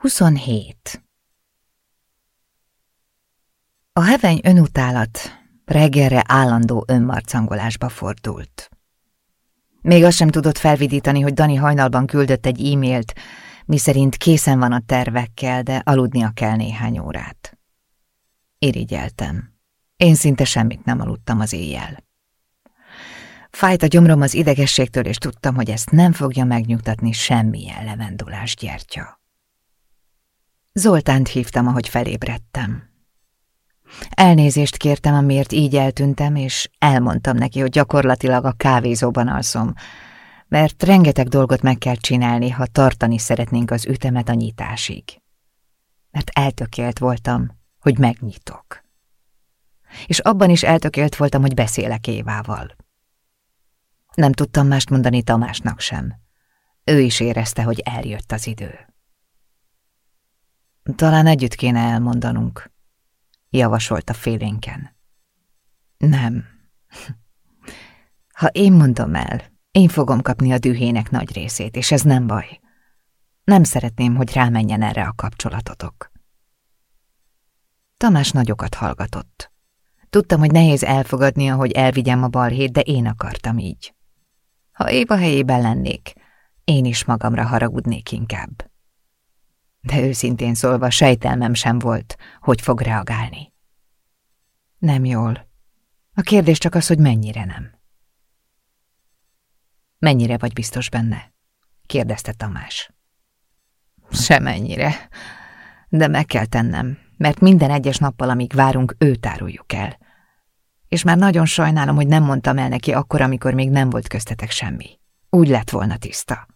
27. A heveny önutálat reggelre állandó önmarcangolásba fordult. Még azt sem tudott felvidítani, hogy Dani hajnalban küldött egy e-mailt, miszerint készen van a tervekkel, de aludnia kell néhány órát. Irigyeltem. Én szinte semmit nem aludtam az éjjel. Fájt a gyomrom az idegességtől, és tudtam, hogy ezt nem fogja megnyugtatni semmilyen levendulás gyertya. Zoltánt hívtam, ahogy felébredtem. Elnézést kértem, amiért így eltűntem, és elmondtam neki, hogy gyakorlatilag a kávézóban alszom, mert rengeteg dolgot meg kell csinálni, ha tartani szeretnénk az ütemet a nyitásig. Mert eltökélt voltam, hogy megnyitok. És abban is eltökélt voltam, hogy beszélek Évával. Nem tudtam mást mondani Tamásnak sem. Ő is érezte, hogy eljött az idő. Talán együtt kéne elmondanunk, javasolta félénken. Nem. Ha én mondom el, én fogom kapni a dühének nagy részét, és ez nem baj. Nem szeretném, hogy rámenjen erre a kapcsolatotok. Tamás nagyokat hallgatott. Tudtam, hogy nehéz elfogadnia, hogy elvigyem a balhét, de én akartam így. Ha Éva helyében lennék, én is magamra haragudnék inkább de őszintén szólva sejtelmem sem volt, hogy fog reagálni. Nem jól. A kérdés csak az, hogy mennyire nem. Mennyire vagy biztos benne? kérdezte Tamás. Semennyire. De meg kell tennem, mert minden egyes nappal, amíg várunk, őt áruljuk el. És már nagyon sajnálom, hogy nem mondtam el neki akkor, amikor még nem volt köztetek semmi. Úgy lett volna tiszta.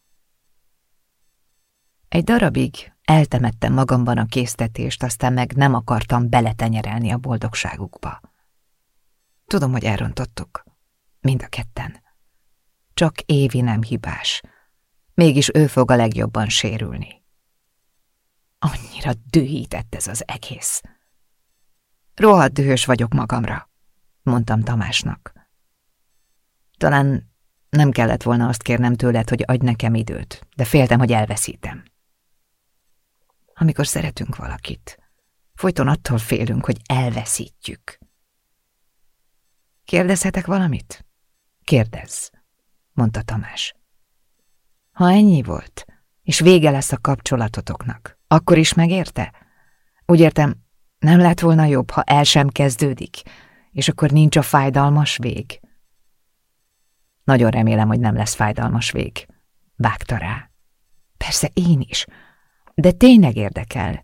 Egy darabig eltemettem magamban a késztetést, aztán meg nem akartam beletenyerelni a boldogságukba. Tudom, hogy elrontottuk. Mind a ketten. Csak Évi nem hibás. Mégis ő fog a legjobban sérülni. Annyira dühített ez az egész. Rohadt dühös vagyok magamra, mondtam Tamásnak. Talán nem kellett volna azt kérnem tőled, hogy adj nekem időt, de féltem, hogy elveszítem amikor szeretünk valakit. Folyton attól félünk, hogy elveszítjük. Kérdezhetek valamit? Kérdezz, mondta Tamás. Ha ennyi volt, és vége lesz a kapcsolatotoknak, akkor is megérte? Úgy értem, nem lett volna jobb, ha el sem kezdődik, és akkor nincs a fájdalmas vég? Nagyon remélem, hogy nem lesz fájdalmas vég. Vágta rá. Persze én is, de tényleg érdekel.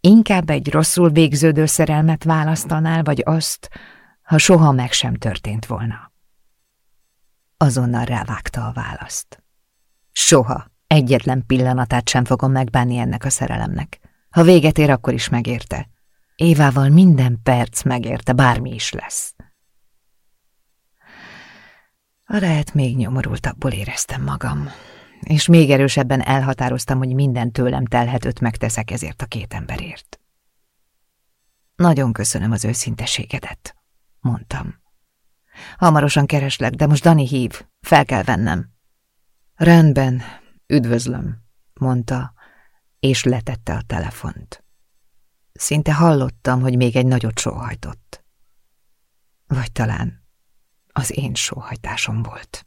Inkább egy rosszul végződő szerelmet választanál, vagy azt, ha soha meg sem történt volna. Azonnal rávágta a választ. Soha, egyetlen pillanatát sem fogom megbánni ennek a szerelemnek. Ha véget ér, akkor is megérte. Évával minden perc megérte, bármi is lesz. A lehet még nyomorultabbul éreztem magam és még erősebben elhatároztam, hogy minden tőlem telhetőt megteszek ezért a két emberért. Nagyon köszönöm az őszinteségedet, mondtam. Hamarosan kereslek, de most Dani hív, fel kell vennem. Rendben, üdvözlöm, mondta, és letette a telefont. Szinte hallottam, hogy még egy nagyot sóhajtott. Vagy talán az én sóhajtásom volt.